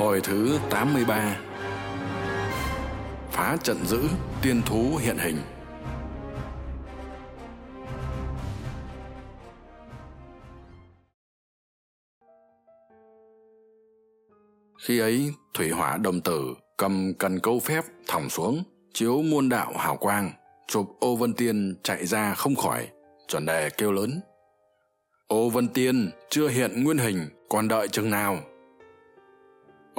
Hồi thứ 83 Phá trận giữ, tiên thú hiện hình Khi ấy, thủy hỏa đồng tử cầm cần câu phép thòng xuống, chiếu muôn đạo hào quang, chụp ô vân tiên chạy ra không khỏi, chuẩn đề kêu lớn. Ô vân tiên chưa hiện nguyên hình, còn đợi chừng nào?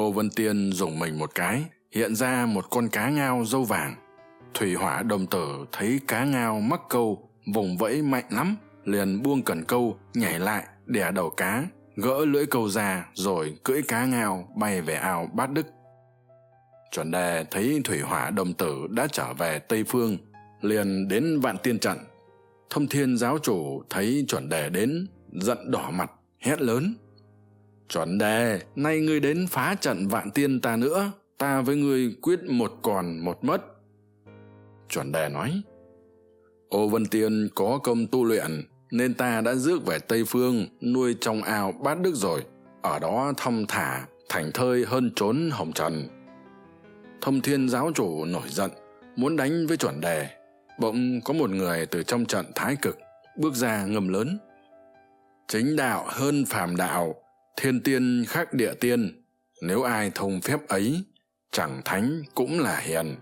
Ô vân tiên dùng mình một cái, hiện ra một con cá ngao dâu vàng. Thủy hỏa đồng tử thấy cá ngao mắc câu, vùng vẫy mạnh lắm, liền buông cần câu, nhảy lại đẻ đầu cá, gỡ lưỡi câu ra, rồi cưỡi cá ngao bay về ao bát đức. Chuẩn đề thấy thủy hỏa đồng tử đã trở về tây phương, liền đến vạn tiên trận. Thông thiên giáo chủ thấy chuẩn đề đến, giận đỏ mặt, hét lớn chuẩn đề, nay ngươi đến phá trận vạn tiên ta nữa, ta với ngươi quyết một còn một mất. Chuẩn đề nói, ô vân tiên có công tu luyện, nên ta đã rước về tây phương, nuôi trong ao bát đức rồi, ở đó thong thả, thành thơi hơn trốn hồng trần. Thông thiên giáo chủ nổi giận, muốn đánh với chuẩn đề. Bỗng có một người từ trong trận thái cực, bước ra ngầm lớn. Chính đạo hơn phàm đạo thiên tiên khác địa tiên, nếu ai thông phép ấy, chẳng thánh cũng là hiền.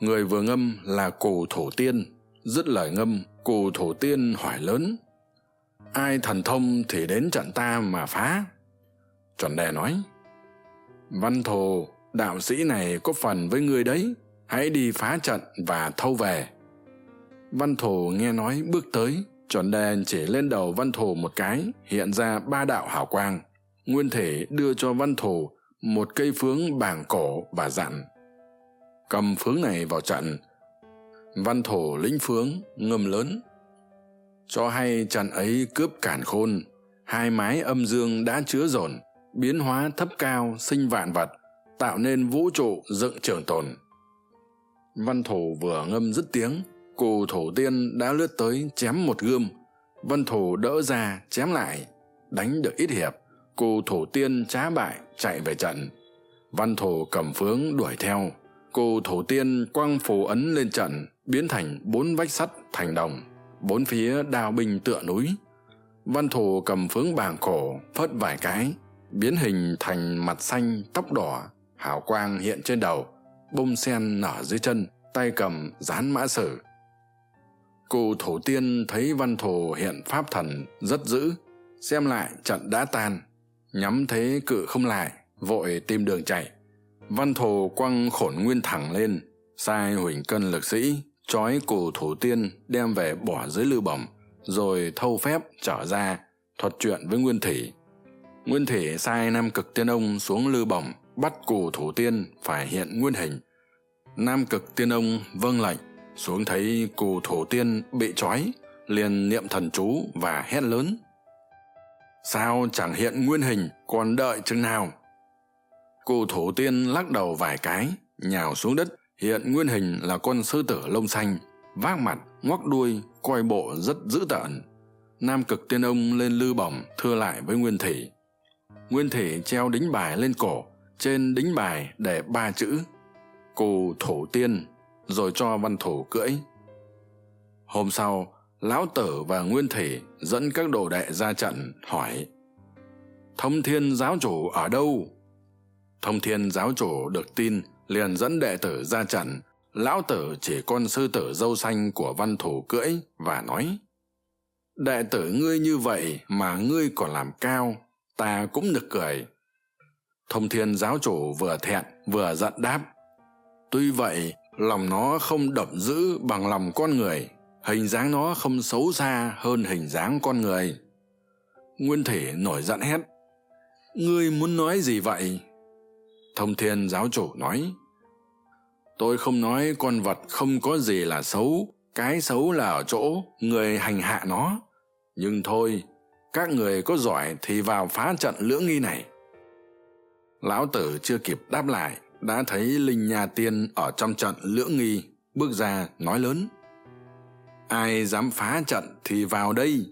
Người vừa ngâm là cù thủ tiên, dứt lời ngâm cù thủ tiên hỏi lớn. Ai thần thông thì đến trận ta mà phá? Chuẩn đề nói, văn thù đạo sĩ này có phần với ngươi đấy, hãy đi phá trận và thâu về. Văn thù nghe nói bước tới chuẩn đề chỉ lên đầu văn thù một cái, hiện ra ba đạo hào quang. Nguyên thể đưa cho văn thù một cây phướng bảng cổ và dặn. Cầm phướng này vào trận. Văn thổ lĩnh phướng, ngâm lớn. Cho hay trận ấy cướp cản khôn, hai mái âm dương đã chứa dồn, biến hóa thấp cao, sinh vạn vật, tạo nên vũ trụ dựng trường tồn. Văn thổ vừa ngâm dứt tiếng cù thổ tiên đã lướt tới chém một gươm. Vân thủ đỡ ra chém lại, đánh được ít hiệp. Cù thổ tiên trá bại, chạy về trận. Văn thủ cầm phướng đuổi theo. Cù thổ tiên quăng phù ấn lên trận, biến thành bốn vách sắt thành đồng. Bốn phía đào binh tựa núi. Văn thù cầm phướng bàng cổ phất vài cái, biến hình thành mặt xanh tóc đỏ, hào quang hiện trên đầu. Bông sen nở dưới chân, tay cầm dán mã sử cụ thủ tiên thấy văn thù hiện pháp thần rất dữ, xem lại trận đã tan, nhắm thế cự không lại, vội tìm đường chạy. Văn thù quăng khổn nguyên thẳng lên, sai huỳnh cân lực sĩ trói cù thủ tiên đem về bỏ dưới lư bổng, rồi thâu phép trở ra, thuật chuyện với nguyên thủy. Nguyên thủy sai nam cực tiên ông xuống lư bổng, bắt cù thủ tiên phải hiện nguyên hình. Nam cực tiên ông vâng lệnh xuống thấy cù thủ tiên bị trói, liền niệm thần chú và hét lớn. Sao chẳng hiện nguyên hình, còn đợi chừng nào? Cù thủ tiên lắc đầu vài cái, nhào xuống đất. Hiện nguyên hình là con sư tử lông xanh, vác mặt, ngoắc đuôi, coi bộ rất dữ tợn. Nam cực tiên ông lên lư bổng, thưa lại với nguyên thủy. Nguyên thủy treo đính bài lên cổ, trên đính bài để ba chữ cù thủ tiên rồi cho văn thủ cưỡi. Hôm sau, lão tử và nguyên thủy dẫn các đồ đệ ra trận, hỏi, thông thiên giáo chủ ở đâu? Thông thiên giáo chủ được tin, liền dẫn đệ tử ra trận. Lão tử chỉ con sư tử dâu xanh của văn thủ cưỡi và nói, đệ tử ngươi như vậy mà ngươi còn làm cao, ta cũng nực cười. Thông thiên giáo chủ vừa thẹn, vừa giận đáp, tuy vậy lòng nó không đậm dữ bằng lòng con người, hình dáng nó không xấu xa hơn hình dáng con người. Nguyên thể nổi giận hét, ngươi muốn nói gì vậy? Thông thiên giáo chủ nói, tôi không nói con vật không có gì là xấu, cái xấu là ở chỗ người hành hạ nó. Nhưng thôi, các người có giỏi thì vào phá trận lưỡng nghi này. Lão tử chưa kịp đáp lại đã thấy linh nha tiên ở trong trận lưỡng nghi, bước ra nói lớn. Ai dám phá trận thì vào đây.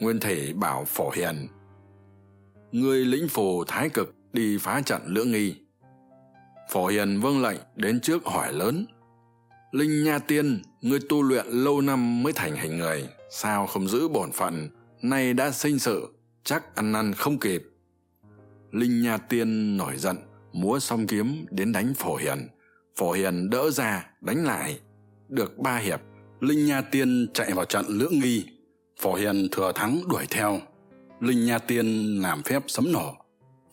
Nguyên thể bảo phổ hiền ngươi lĩnh phù thái cực đi phá trận lưỡng nghi. Phổ hiền vâng lệnh đến trước hỏi lớn, linh nha tiên, ngươi tu luyện lâu năm mới thành hình người, sao không giữ bổn phận, nay đã sinh sự, chắc ăn năn không kịp. Linh nha tiên nổi giận múa song kiếm đến đánh phổ hiền. Phổ hiền đỡ ra, đánh lại. Được ba hiệp, linh nha tiên chạy vào trận lưỡng nghi. Phổ hiền thừa thắng đuổi theo. Linh nha tiên làm phép sấm nổ.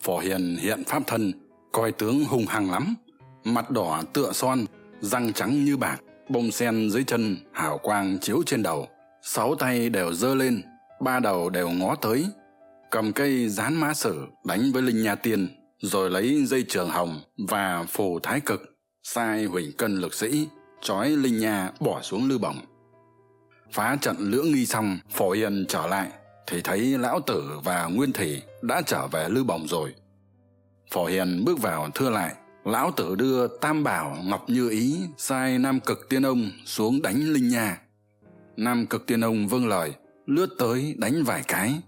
Phổ hiền hiện pháp thân, coi tướng hung hăng lắm. Mặt đỏ tựa son, răng trắng như bạc, bông sen dưới chân, hào quang chiếu trên đầu. Sáu tay đều giơ lên, ba đầu đều ngó tới. Cầm cây dán mã sử, đánh với linh nha tiên rồi lấy dây trường hồng và phù thái cực, sai huỳnh cân lực sĩ, trói linh nha bỏ xuống lư bổng. Phá trận lưỡng nghi xong, phổ hiền trở lại, thì thấy lão tử và nguyên thủy đã trở về lư bổng rồi. Phổ hiền bước vào thưa lại, lão tử đưa tam bảo ngọc như ý sai nam cực tiên ông xuống đánh linh nha. Nam cực tiên ông vâng lời, lướt tới đánh vài cái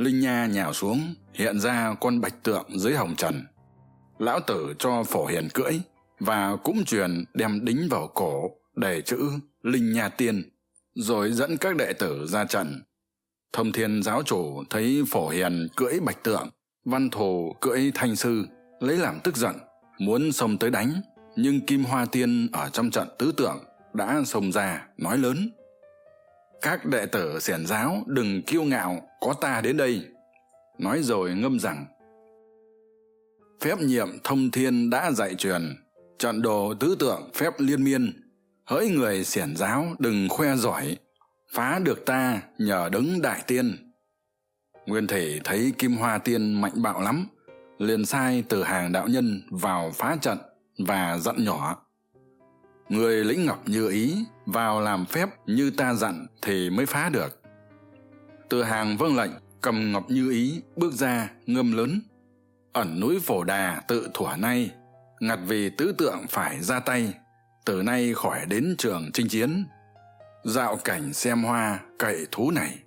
linh nha nhào xuống, hiện ra con bạch tượng dưới hồng trần. Lão tử cho phổ hiền cưỡi và cũng truyền đem đính vào cổ để chữ linh nha tiên, rồi dẫn các đệ tử ra trận. Thông thiên giáo chủ thấy phổ hiền cưỡi bạch tượng, văn thù cưỡi thanh sư, lấy làm tức giận, muốn xông tới đánh. Nhưng kim hoa tiên ở trong trận tứ tượng đã xông ra, nói lớn các đệ tử xiển giáo đừng kiêu ngạo, có ta đến đây. Nói rồi ngâm rằng, phép nhiệm thông thiên đã dạy truyền trận đồ tứ tượng phép liên miên. Hỡi người xiển giáo đừng khoe giỏi, phá được ta nhờ đấng đại tiên. Nguyên thể thấy kim hoa tiên mạnh bạo lắm, liền sai từ hàng đạo nhân vào phá trận và dặn nhỏ người lĩnh ngọc như ý, vào làm phép như ta dặn thì mới phá được. Từ hàng vâng lệnh, cầm ngọc như ý, bước ra, ngâm lớn. Ẩn núi phổ đà tự thủa nay, ngặt vì tứ tượng phải ra tay, từ nay khỏi đến trường chinh chiến. Dạo cảnh xem hoa cậy thú này.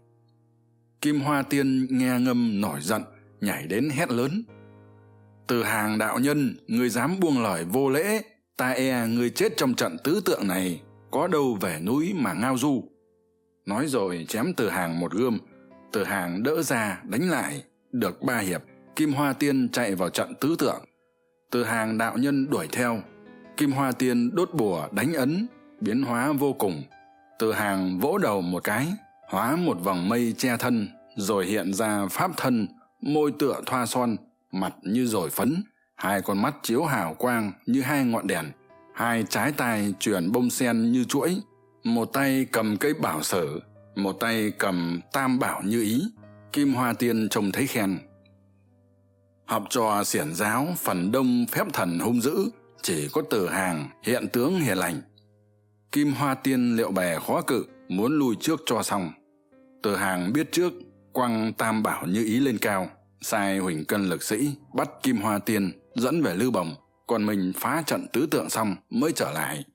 Kim hoa tiên nghe ngâm nổi giận, nhảy đến hét lớn. Từ hàng đạo nhân người dám buông lời vô lễ ta e à, người chết trong trận tứ tượng này có đâu về núi mà ngao du. Nói rồi chém từ hàng một gươm, từ hàng đỡ ra đánh lại, được ba hiệp, kim hoa tiên chạy vào trận tứ tượng. Từ hàng đạo nhân đuổi theo, kim hoa tiên đốt bùa đánh ấn, biến hóa vô cùng. Từ hàng vỗ đầu một cái, hóa một vòng mây che thân, rồi hiện ra pháp thân, môi tựa thoa son, mặt như rồi phấn hai con mắt chiếu hào quang như hai ngọn đèn, hai trái tay chuyển bông sen như chuỗi, một tay cầm cây bảo sở, một tay cầm tam bảo như ý, kim hoa tiên trông thấy khen. Học trò xiển giáo phần đông phép thần hung dữ, chỉ có từ hàng hiện tướng hiền lành. Kim hoa tiên liệu bè khó cự, muốn lùi trước cho xong. Từ hàng biết trước, quăng tam bảo như ý lên cao sai huỳnh cân lực sĩ bắt kim hoa tiên dẫn về lư bồng, còn mình phá trận tứ tượng xong mới trở lại.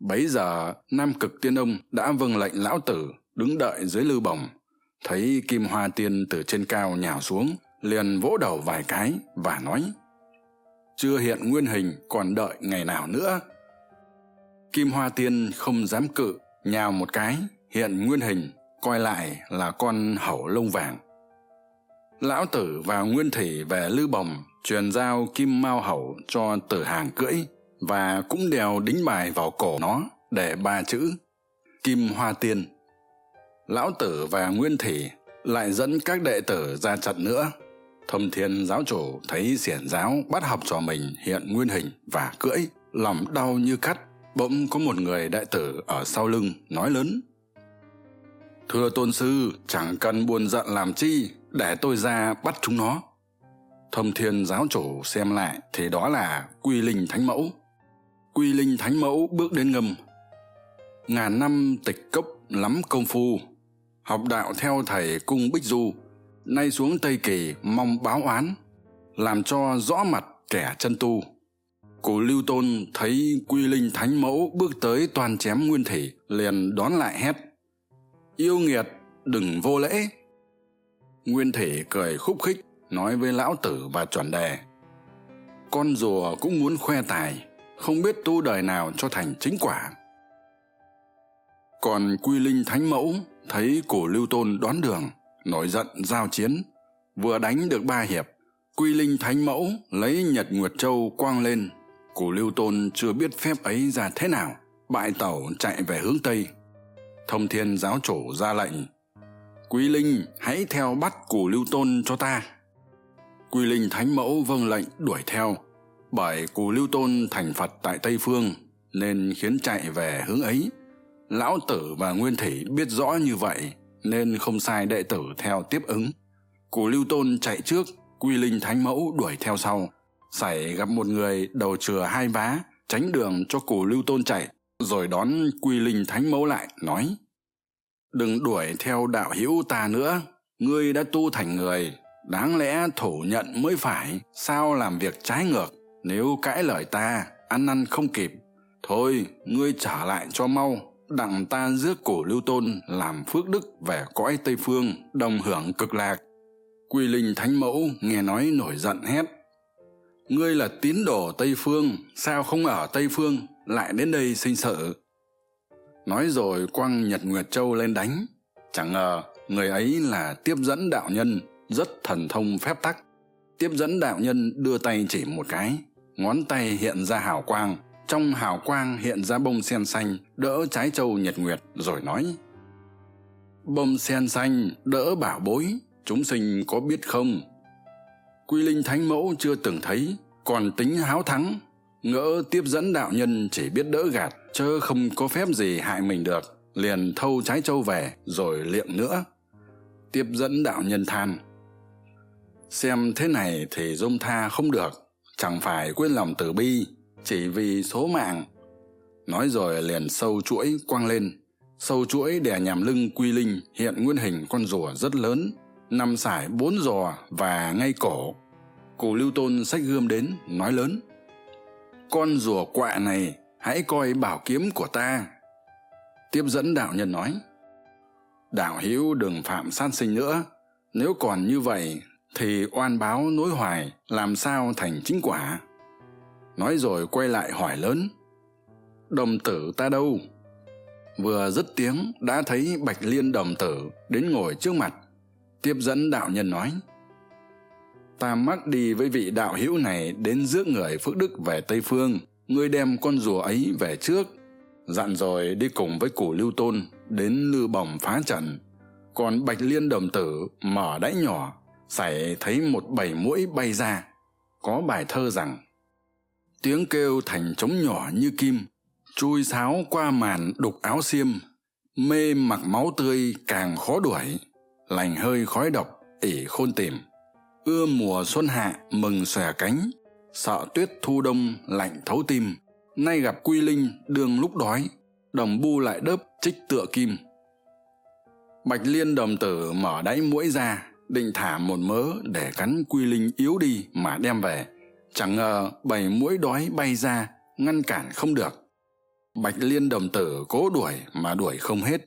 Bấy giờ, nam cực tiên ông đã vâng lệnh lão tử đứng đợi dưới lư bồng. Thấy kim hoa tiên từ trên cao nhào xuống, liền vỗ đầu vài cái và nói, chưa hiện nguyên hình còn đợi ngày nào nữa? Kim hoa tiên không dám cự, nhào một cái, hiện nguyên hình, coi lại là con hẩu lông vàng lão tử và nguyên thủy về lư bồng truyền giao kim mao hậu cho tử hàng cưỡi và cũng đèo đính bài vào cổ nó để ba chữ kim hoa tiên. Lão tử và nguyên thủy lại dẫn các đệ tử ra trận nữa. Thông thiên giáo chủ thấy xiển giáo bắt học trò mình hiện nguyên hình và cưỡi, lòng đau như cắt bỗng có một người đại tử ở sau lưng nói lớn. Thưa tôn sư, chẳng cần buồn giận làm chi để tôi ra bắt chúng nó. Thông thiên giáo chủ xem lại thì đó là quy linh thánh mẫu. Quy linh thánh mẫu bước đến ngâm ngàn năm tịch cốc lắm công phu, học đạo theo thầy cung bích du, nay xuống tây kỳ mong báo oán, làm cho rõ mặt kẻ chân tu. Cụ lưu tôn thấy quy linh thánh mẫu bước tới toàn chém nguyên thủy, liền đón lại hét, yêu nghiệt, đừng vô lễ nguyên thể cười khúc khích, nói với lão tử và chuẩn đề. Con rùa cũng muốn khoe tài, không biết tu đời nào cho thành chính quả. Còn quy linh thánh mẫu thấy cổ lưu tôn đoán đường, nổi giận giao chiến, vừa đánh được ba hiệp, quy linh thánh mẫu lấy nhật nguyệt châu quang lên. Cổ lưu tôn chưa biết phép ấy ra thế nào, bại tẩu chạy về hướng tây. Thông thiên giáo chủ ra lệnh Quý linh, hãy theo bắt củ lưu tôn cho ta. Quy linh thánh mẫu vâng lệnh đuổi theo, bởi cù lưu tôn thành phật tại tây phương, nên khiến chạy về hướng ấy. Lão tử và nguyên thủy biết rõ như vậy, nên không sai đệ tử theo tiếp ứng. Cù lưu tôn chạy trước quy linh thánh mẫu đuổi theo sau. Xảy gặp một người đầu chừa hai vá, tránh đường cho cù lưu tôn chạy, rồi đón quy linh thánh mẫu lại, nói đừng đuổi theo đạo hữu ta nữa. Ngươi đã tu thành người, đáng lẽ thủ nhận mới phải. Sao làm việc trái ngược? Nếu cãi lời ta, ăn năn không kịp. Thôi, ngươi trả lại cho mau. Đặng ta rước cổ lưu tôn làm phước đức về cõi tây phương, đồng hưởng cực lạc. Quy linh thánh mẫu nghe nói nổi giận hét. Ngươi là tín đồ tây phương, sao không ở tây phương? Lại đến đây sinh sự nói rồi quăng nhật nguyệt châu lên đánh. Chẳng ngờ người ấy là tiếp dẫn đạo nhân, rất thần thông phép tắc. Tiếp dẫn đạo nhân đưa tay chỉ một cái, ngón tay hiện ra hào quang. Trong hào quang hiện ra bông sen xanh, đỡ trái châu nhật nguyệt, rồi nói, bông sen xanh, đỡ bảo bối, chúng sinh có biết không? Quy linh thánh mẫu chưa từng thấy, còn tính háo thắng ngỡ tiếp dẫn đạo nhân chỉ biết đỡ gạt, chớ không có phép gì hại mình được. Liền thâu trái châu về, rồi liệm nữa. Tiếp dẫn đạo nhân than. Xem thế này thì dung tha không được, chẳng phải quên lòng từ bi, chỉ vì số mạng. Nói rồi liền sâu chuỗi quăng lên. Sâu chuỗi đè nhằm lưng quy linh, hiện nguyên hình con rùa rất lớn, nằm sải bốn giò và ngay cổ. Cụ lưu tôn xách gươm đến, nói lớn con rùa quạ này, hãy coi bảo kiếm của ta. Tiếp dẫn đạo nhân nói, đạo hữu đừng phạm sát sinh nữa. Nếu còn như vậy, thì oan báo nối hoài, làm sao thành chính quả? Nói rồi quay lại hỏi lớn, đồng tử ta đâu? Vừa dứt tiếng, đã thấy bạch liên đồng tử đến ngồi trước mặt. Tiếp dẫn đạo nhân nói ta mắc đi với vị đạo hữu này đến rước người phước đức về tây phương ngươi đem con rùa ấy về trước. Dặn rồi đi cùng với củ lưu tôn đến lư bồng phá trận. Còn bạch liên đồng tử mở đáy nhỏ xảy thấy một bầy mũi bay ra. Có bài thơ rằng, tiếng kêu thành trống nhỏ như kim, chui sáo qua màn đục áo xiêm, mê mặc máu tươi càng khó đuổi, lành hơi khói độc ỉ khôn tìm ưa mùa xuân hạ mừng xòe cánh, sợ tuyết thu đông lạnh thấu tim. Nay gặp quy linh đương lúc đói, đồng bu lại đớp trích tựa kim. Bạch liên đồng tử mở đáy mũi ra, định thả một mớ để cắn quy linh yếu đi mà đem về. Chẳng ngờ bầy mũi đói bay ra, ngăn cản không được. Bạch liên đồng tử cố đuổi mà đuổi không hết.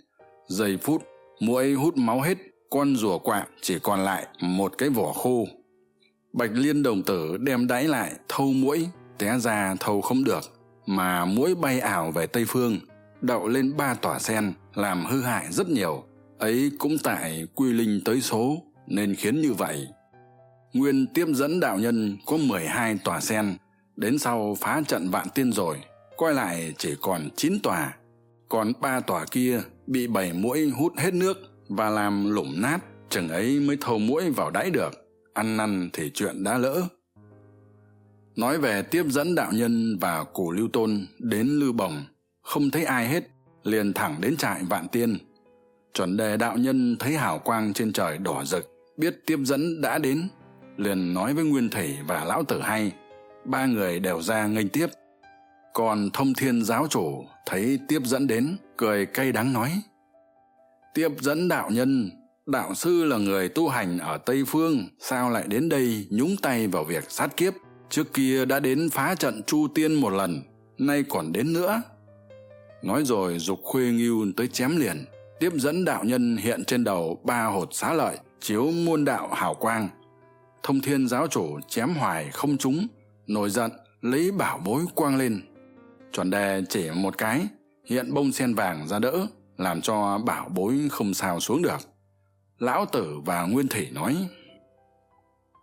Giây phút mũi hút máu hết con rùa quạ chỉ còn lại một cái vỏ khô. Bạch liên đồng tử đem đáy lại thâu mũi té ra thâu không được, mà mũi bay ảo về tây phương, đậu lên ba tòa sen, làm hư hại rất nhiều. Ấy cũng tại quy linh tới số, nên khiến như vậy. Nguyên tiếp dẫn đạo nhân có mười hai tòa sen, đến sau phá trận vạn tiên rồi, coi lại chỉ còn chín tòa. Còn ba tòa kia bị bảy mũi hút hết nước và làm lủng nát, chừng ấy mới thâu mũi vào đáy được. Ăn năn thì chuyện đã lỡ. Nói về tiếp dẫn đạo nhân và cù lưu tôn đến lư bồng, không thấy ai hết, liền thẳng đến trại vạn tiên. Chuẩn đề đạo nhân thấy hào quang trên trời đỏ rực, biết tiếp dẫn đã đến, liền nói với nguyên thủy và lão tử hay, ba người đều ra nghênh tiếp. Còn thông thiên giáo chủ thấy tiếp dẫn đến, cười cay đắng nói tiếp dẫn đạo nhân. Đạo sư là người tu hành ở tây phương. Sao lại đến đây nhúng tay vào việc sát kiếp? Trước kia đã đến phá trận chu tiên một lần, nay còn đến nữa. Nói rồi dục khuê ngưu tới chém liền. Tiếp dẫn đạo nhân hiện trên đầu ba hột xá lợi, chiếu muôn đạo hào quang. Thông thiên giáo chủ chém hoài không trúng, nổi giận, lấy bảo bối quang lên. Chuẩn đề chỉ một cái, hiện bông sen vàng ra đỡ làm cho bảo bối không sao xuống được. Lão tử và nguyên thủy nói,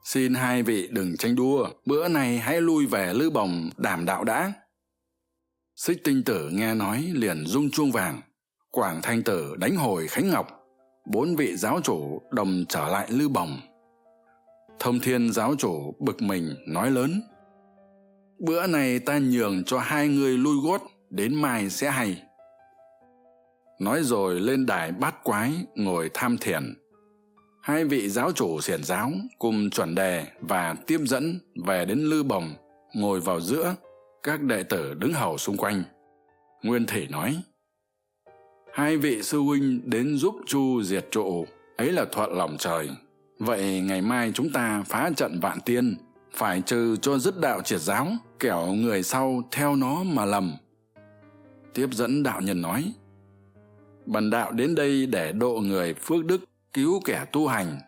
xin hai vị đừng tranh đua, bữa này hãy lui về lư bồng, đảm đạo đã. Xích tinh tử nghe nói liền rung chuông vàng. Quảng thanh tử đánh hồi khánh ngọc, bốn vị giáo chủ đồng trở lại lư bồng. Thông thiên giáo chủ bực mình nói lớn, bữa này ta nhường cho hai người lui gót đến mai sẽ hay nói rồi lên đài bát quái ngồi tham thiền. Hai vị giáo chủ xiển giáo cùng chuẩn đề và tiếp dẫn về đến lư bồng, ngồi vào giữa các đệ tử đứng hầu xung quanh. Nguyên thủy nói, hai vị sư huynh đến giúp chu diệt trụ, ấy là thuận lòng trời. Vậy ngày mai chúng ta phá trận vạn tiên, phải trừ cho dứt đạo triệt giáo, kẻo người sau theo nó mà lầm. Tiếp dẫn đạo nhân nói bần đạo đến đây để độ người phước đức cứu kẻ tu hành.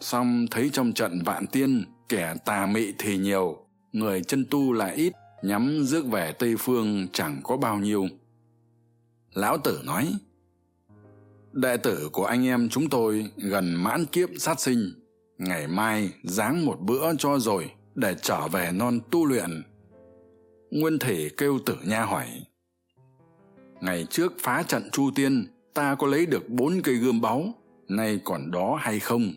Song thấy trong trận vạn tiên, kẻ tà mị thì nhiều, người chân tu lại ít, nhắm rước về tây phương chẳng có bao nhiêu. Lão tử nói, đệ tử của anh em chúng tôi gần mãn kiếp sát sinh, ngày mai giáng một bữa cho rồi để trở về non tu luyện. Nguyên thể kêu tử nha hỏi, ngày trước phá trận chu tiên ta có lấy được bốn cây gươm báu, nay còn đó hay không?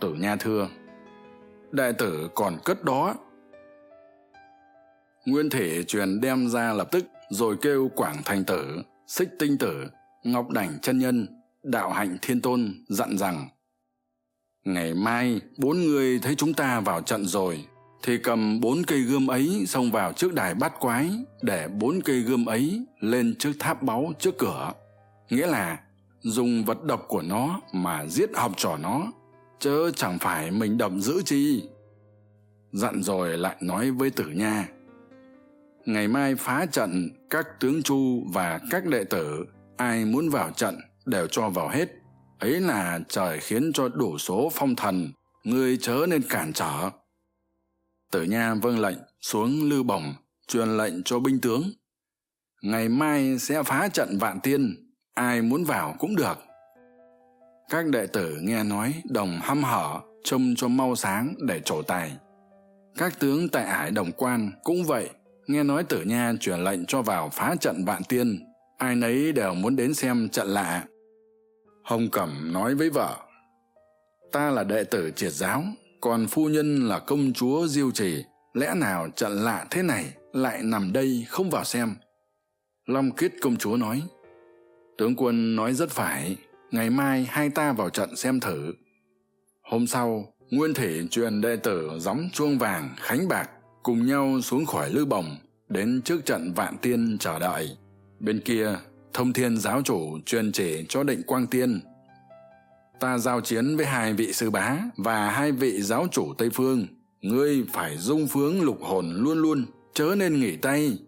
Tử nha thưa, đại tử còn cất đó. Nguyên thể truyền đem ra lập tức, rồi kêu quảng thành tử, xích tinh tử, ngọc đảnh chân nhân, đạo hạnh thiên tôn dặn rằng, ngày mai bốn người thấy chúng ta vào trận rồi, thì cầm bốn cây gươm ấy xông vào trước đài bát quái, để bốn cây gươm ấy lên trước tháp báu trước cửa nghĩa là dùng vật độc của nó mà giết học trò nó, chớ chẳng phải mình đập giữ chi. Dặn rồi lại nói với tử nha. Ngày mai phá trận, các tướng chu và các đệ tử, ai muốn vào trận đều cho vào hết. Ấy là trời khiến cho đủ số phong thần ngươi chớ nên cản trở. Tử nha vâng lệnh, xuống lư bổng, truyền lệnh cho binh tướng. Ngày mai sẽ phá trận vạn tiên ai muốn vào cũng được. Các đệ tử nghe nói đồng hăm hở, trông cho mau sáng để trổ tài. Các tướng tại ải đồng quan cũng vậy, nghe nói tử nha truyền lệnh cho vào phá trận vạn tiên, ai nấy đều muốn đến xem trận lạ. Hồng cẩm nói với vợ, ta là đệ tử triệt giáo, còn phu nhân là công chúa diêu trì, lẽ nào trận lạ thế này lại nằm đây không vào xem? Long kiết công chúa nói tướng quân nói rất phải. Ngày mai hai ta vào trận xem thử. Hôm sau, nguyên thể truyền đệ tử gióng chuông vàng, khánh bạc cùng nhau xuống khỏi lư bồng, đến trước trận vạn tiên chờ đợi. Bên kia, thông thiên giáo chủ truyền chỉ cho định quang tiên. Ta giao chiến với hai vị sư bá và hai vị giáo chủ tây phương. Ngươi phải dung phướng lục hồn luôn luôn, chớ nên nghỉ tay.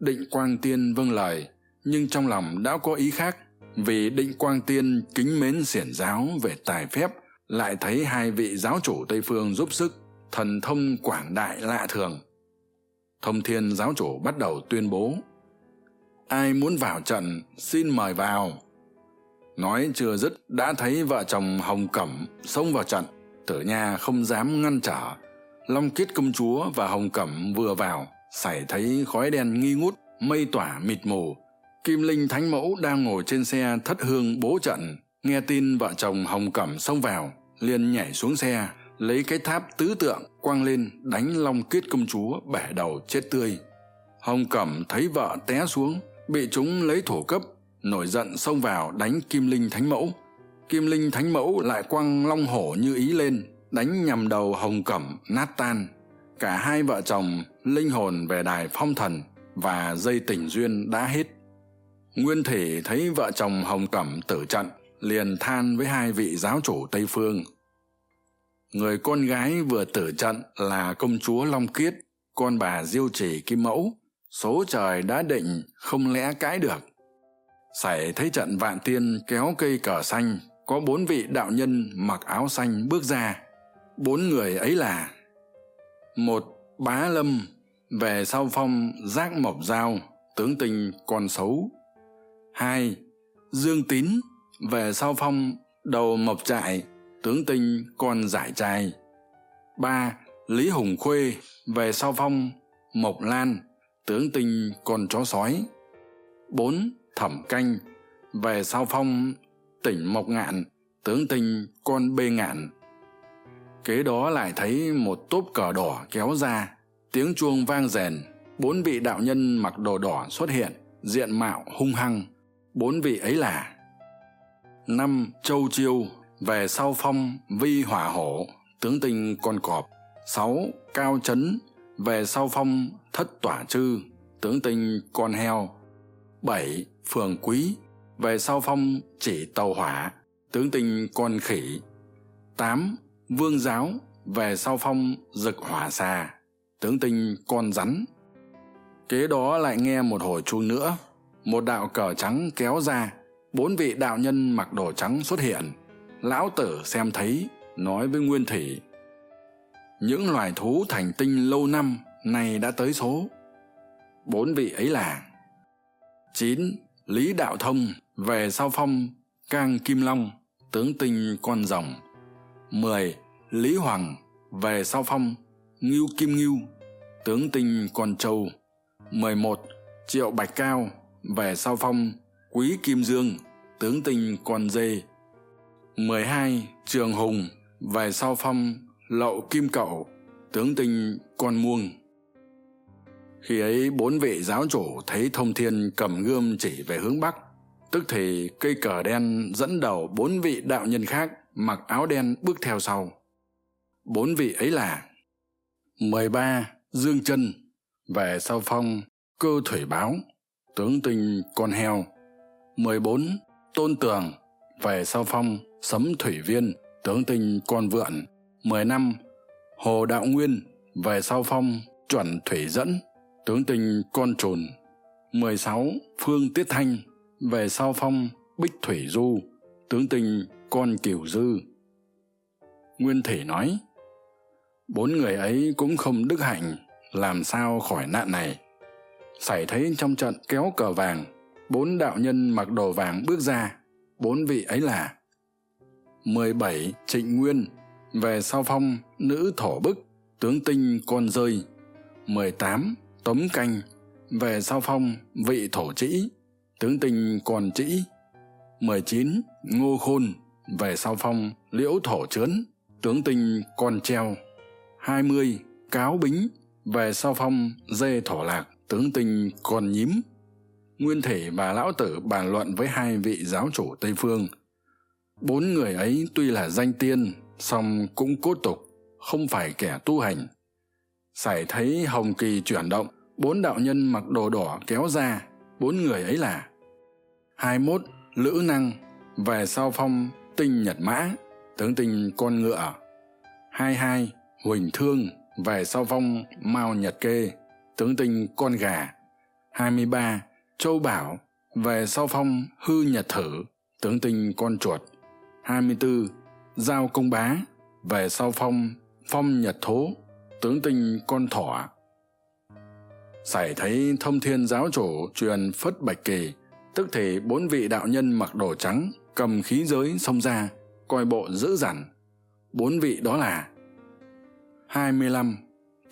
Định quang tiên vâng lời nhưng trong lòng đã có ý khác, vì định quang tiên kính mến xiển giáo về tài phép, lại thấy hai vị giáo chủ tây phương giúp sức, thần thông quảng đại lạ thường. Thông thiên giáo chủ bắt đầu tuyên bố, ai muốn vào trận, xin mời vào. Nói chưa dứt, đã thấy vợ chồng hồng cẩm xông vào trận, tử nha không dám ngăn trở. Long kiết công chúa và hồng cẩm vừa vào, sảy thấy khói đen nghi ngút, mây tỏa mịt mù kim linh thánh mẫu đang ngồi trên xe thất hương bố trận, nghe tin vợ chồng hồng cẩm xông vào, liền nhảy xuống xe, lấy cái tháp tứ tượng, quăng lên, đánh long kiết công chúa bẻ đầu chết tươi. Hồng cẩm thấy vợ té xuống, bị chúng lấy thổ cấp, nổi giận xông vào đánh kim linh thánh mẫu. Kim linh thánh mẫu lại quăng long hổ như ý lên, đánh nhằm đầu hồng cẩm nát tan. Cả hai vợ chồng linh hồn về đài phong thần và dây tình duyên đã hết nguyên thể thấy vợ chồng hồng cẩm tử trận, liền than với hai vị giáo chủ tây phương. Người con gái vừa tử trận là công chúa long kiết, con bà diêu trì kim mẫu. Số trời đã định, không lẽ cãi được? Xảy thấy trận vạn tiên kéo cây cờ xanh, có bốn vị đạo nhân mặc áo xanh bước ra. Bốn người ấy là một bá lâm, về sau phong giác mộc dao tướng tinh con xấu hai, dương tín về sau phong đầu mộc trại, tướng tinh con giải trai. Ba, lý hùng khuê về sau phong mộc lan, tướng tinh con chó sói. Bốn, thẩm canh về sau phong tỉnh mộc ngạn, tướng tinh con bê ngạn. Kế đó lại thấy một tốp cờ đỏ kéo ra, tiếng chuông vang rền bốn vị đạo nhân mặc đồ đỏ xuất hiện, diện mạo hung hăng bốn vị ấy là năm châu chiêu, về sau phong, vi hỏa hổ, tướng tinh con cọp. Sáu cao trấn về sau phong, thất tỏa chư, tướng tinh con heo. Bảy phường quý, về sau phong, chỉ tàu hỏa, tướng tinh con khỉ. Tám vương giáo, về sau phong rực hỏa xà, tướng tinh con rắn. Kế đó lại nghe một hồi chuông nữa một đạo cờ trắng kéo ra, bốn vị đạo nhân mặc đồ trắng xuất hiện. Lão tử xem thấy, nói với nguyên thủy, những loài thú thành tinh lâu năm nay đã tới số. Bốn vị ấy là chín, lý đạo thông, về sau phong, cang kim long, tướng tinh con rồng. Mười, lý hoàng, về sau phong, ngưu kim ngưu, tướng tinh con trâu. Mười một, triệu bạch cao về sau phong, quý kim dương, tướng tinh con dê. mười hai, trường hùng về sau phong, lậu kim cậu, tướng tinh con muông. Khi ấy, bốn vị giáo chủ thấy thông thiên cầm gươm chỉ về hướng bắc, tức thì cây cờ đen dẫn đầu bốn vị đạo nhân khác mặc áo đen bước theo sau. Bốn vị ấy là mười ba, dương chân về sau phong, cơ thủy báo tướng tinh con heo. Mười bốn, tôn tường, về sau phong, sấm thủy viên, tướng tinh con vượn. Mười năm hồ đạo nguyên, về sau phong, chuẩn thủy dẫn, tướng tinh con trùn. Mười sáu, phương tiết thanh, về sau phong, bích thủy du, tướng tinh con kiều dư. Nguyên thể nói, bốn người ấy cũng không đức hạnh, làm sao khỏi nạn này? Xảy thấy trong trận kéo cờ vàng, bốn đạo nhân mặc đồ vàng bước ra, bốn vị ấy là mười bảy trịnh nguyên, về sau phong nữ thổ bức, tướng tinh con rơi, mười tám tống canh, về sau phong vị thổ trĩ tướng tinh con trĩ mười chín ngô khôn, về sau phong liễu thổ trướn, tướng tinh con treo, hai mươi cáo bính, về sau phong dê thổ lạc tướng tinh còn nhím. Nguyên thể và lão tử bàn luận với hai vị giáo chủ tây phương. Bốn người ấy tuy là danh tiên, song cũng cốt tục, không phải kẻ tu hành. Sải thấy hồng kỳ chuyển động, bốn đạo nhân mặc đồ đỏ kéo ra, bốn người ấy là hai mốt lữ năng về sau phong tinh nhật mã. Tướng tinh con ngựa, hai hai huỳnh thương về sau phong mao nhật kê tướng tinh con gà, hai mươi ba châu bảo về sau phong hư nhật thử, tướng tinh con chuột, hai mươi bốn giao công bá về sau phong phong nhật thố, tướng tinh con thỏ. Sảy thấy thông thiên giáo chủ truyền phất bạch kỳ, tức thì bốn vị đạo nhân mặc đồ trắng, cầm khí giới xông ra, coi bộ dữ dằn. Bốn vị đó là hai mươi lăm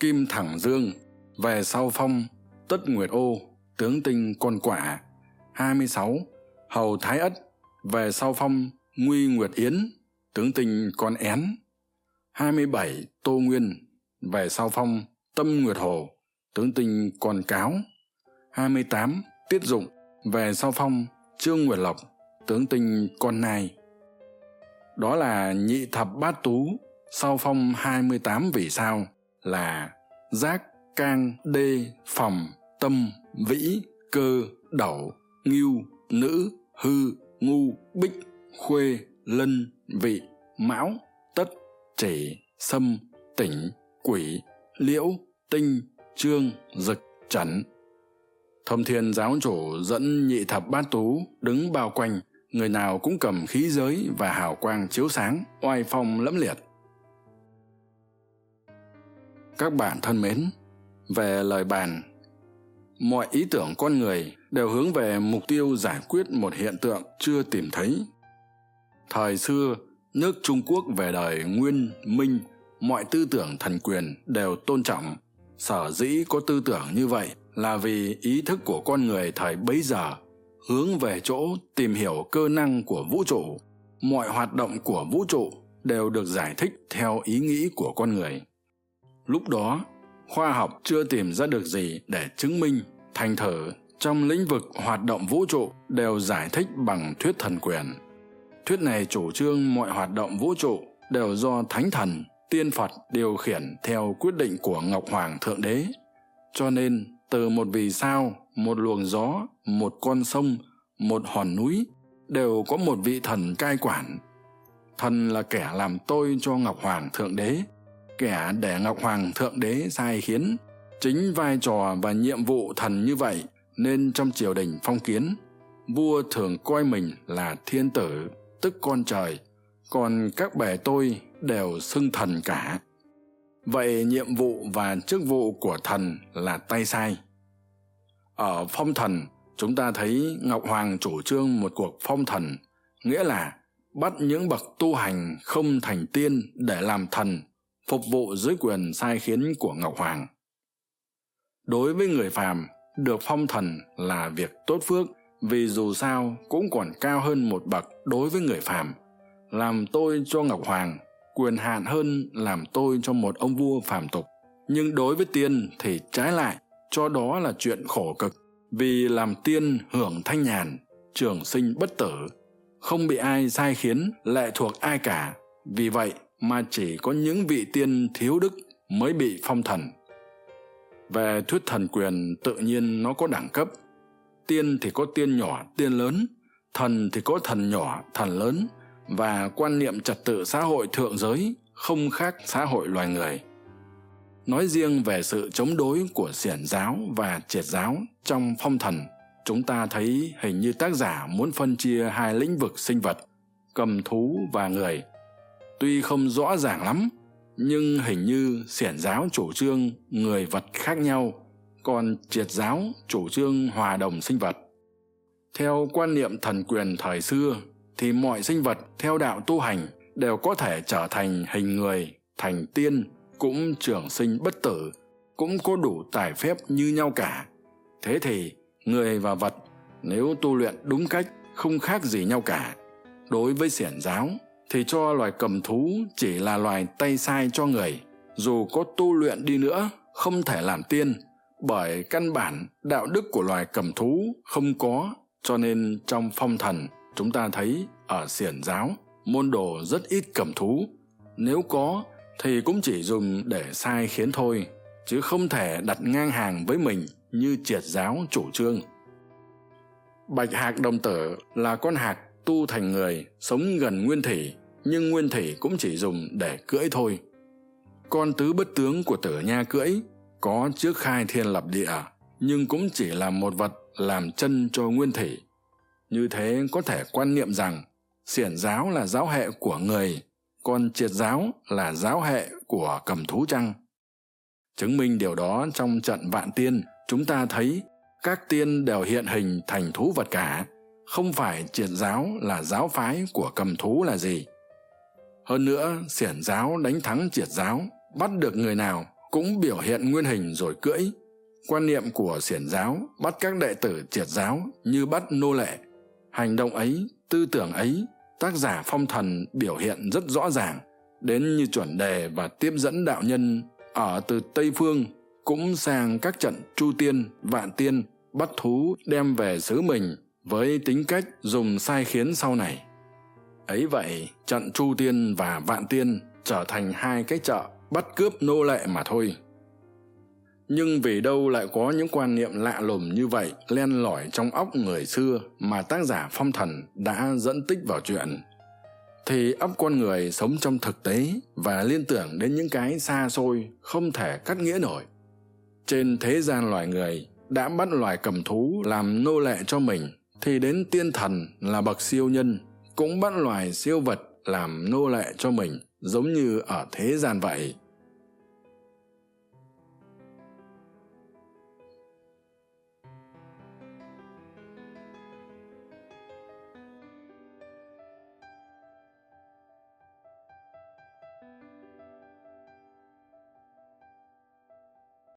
kim thẳng dương về sau phong, tất nguyệt ô, tướng tinh con quả. Hai mươi sáu, hầu thái ất. Về sau phong, nguy nguyệt yến, tướng tinh con én. Hai mươi bảy, tô nguyên. Về sau phong, tâm nguyệt hồ, tướng tinh con cáo. Hai mươi tám, tiết dụng. Về sau phong, trương nguyệt lộc, tướng tinh con nai. Đó là nhị thập bát tú. Sau phong hai mươi tám vì sao là giác cang đê phòng tâm vĩ cơ đẩu nghiêu nữ hư ngu bích khuê lân vị mão tất chỉ sâm tỉnh quỷ liễu tinh trương dực trần. Thông thiên giáo chủ dẫn nhị thập bát tú đứng bao quanh, người nào cũng cầm khí giới và hào quang chiếu sáng, oai phong lẫm liệt. Các bạn thân mến về lời bàn, mọi ý tưởng con người đều hướng về mục tiêu giải quyết một hiện tượng chưa tìm thấy. Thời xưa, nước trung quốc về đời nguyên, minh, mọi tư tưởng thần quyền đều tôn trọng. Sở dĩ có tư tưởng như vậy là vì ý thức của con người thời bấy giờ hướng về chỗ tìm hiểu cơ năng của vũ trụ. Mọi hoạt động của vũ trụ đều được giải thích theo ý nghĩ của con người. Lúc đó khoa học chưa tìm ra được gì để chứng minh, thành thử trong lĩnh vực hoạt động vũ trụ đều giải thích bằng thuyết thần quyền. Thuyết này chủ trương mọi hoạt động vũ trụ đều do thánh thần tiên phật điều khiển theo quyết định của ngọc hoàng thượng đế. Cho nên, từ một vì sao, một luồng gió, một con sông, một hòn núi đều có một vị thần cai quản. Thần là kẻ làm tôi cho ngọc hoàng thượng đế kẻ để ngọc hoàng thượng đế sai khiến, chính vai trò và nhiệm vụ thần như vậy, nên trong triều đình phong kiến, vua thường coi mình là thiên tử, tức con trời, còn các bề tôi đều xưng thần cả. Vậy nhiệm vụ và chức vụ của thần là tay sai. Ở phong thần, chúng ta thấy ngọc hoàng chủ trương một cuộc phong thần, nghĩa là bắt những bậc tu hành không thành tiên để làm thần phục vụ dưới quyền sai khiến của ngọc hoàng. Đối với người phàm, được phong thần là việc tốt phước, vì dù sao cũng còn cao hơn một bậc đối với người phàm. Làm tôi cho ngọc hoàng, quyền hạn hơn làm tôi cho một ông vua phàm tục. Nhưng đối với tiên thì trái lại, cho đó là chuyện khổ cực. Vì làm tiên hưởng thanh nhàn, trường sinh bất tử, không bị ai sai khiến, lệ thuộc ai cả. Vì vậy mà chỉ có những vị tiên thiếu đức mới bị phong thần. Về thuyết thần quyền, tự nhiên nó có đẳng cấp. Tiên thì có tiên nhỏ, tiên lớn. Thần thì có thần nhỏ, thần lớn. Và quan niệm trật tự xã hội thượng giới không khác xã hội loài người. Nói riêng về sự chống đối của xiển giáo và triệt giáo trong phong thần, chúng ta thấy hình như tác giả muốn phân chia hai lĩnh vực sinh vật, cầm thú và người tuy không rõ ràng lắm, nhưng hình như xiển giáo chủ trương người vật khác nhau, còn triệt giáo chủ trương hòa đồng sinh vật. Theo quan niệm thần quyền thời xưa, thì mọi sinh vật theo đạo tu hành đều có thể trở thành hình người, thành tiên, cũng trường sinh bất tử, cũng có đủ tài phép như nhau cả. Thế thì người và vật, nếu tu luyện đúng cách, không khác gì nhau cả. Đối với xiển giáo thì cho loài cầm thú chỉ là loài tay sai cho người. Dù có tu luyện đi nữa, không thể làm tiên, bởi căn bản đạo đức của loài cầm thú không có. Cho nên trong phong thần, chúng ta thấy ở xiển giáo, môn đồ rất ít cầm thú. Nếu có, thì cũng chỉ dùng để sai khiến thôi, chứ không thể đặt ngang hàng với mình như triệt giáo chủ trương. Bạch hạc đồng tử là con hạc tu thành người, sống gần nguyên thủy, nhưng nguyên thủy cũng chỉ dùng để cưỡi thôi. Con tứ bất tướng của tử nha cưỡi, có trước khai thiên lập địa, nhưng cũng chỉ là một vật làm chân cho nguyên thủy. Như thế có thể quan niệm rằng, xiển giáo là giáo hệ của người, còn triệt giáo là giáo hệ của cầm thú trăng chứng minh điều đó trong trận vạn tiên, chúng ta thấy các tiên đều hiện hình thành thú vật cả không phải triệt giáo là giáo phái của cầm thú là gì. Hơn nữa, xiển giáo đánh thắng triệt giáo, bắt được người nào cũng biểu hiện nguyên hình rồi cưỡi. Quan niệm của xiển giáo bắt các đệ tử triệt giáo như bắt nô lệ. Hành động ấy, tư tưởng ấy, tác giả phong thần biểu hiện rất rõ ràng, đến như chuẩn đề và tiếp dẫn đạo nhân ở từ tây phương cũng sang các trận chu tiên, vạn tiên bắt thú đem về xứ mình với tính cách dùng sai khiến sau này. Ấy vậy, trận chu tiên và vạn tiên trở thành hai cái chợ bắt cướp nô lệ mà thôi. Nhưng vì đâu lại có những quan niệm lạ lùng như vậy, len lỏi trong óc người xưa mà tác giả phong thần đã dẫn tích vào chuyện? Thì óc con người sống trong thực tế và liên tưởng đến những cái xa xôi không thể cắt nghĩa nổi. Trên thế gian loài người đã bắt loài cầm thú làm nô lệ cho mình thì đến tiên thần là bậc siêu nhân, cũng bắt loài siêu vật làm nô lệ cho mình, giống như ở thế gian vậy.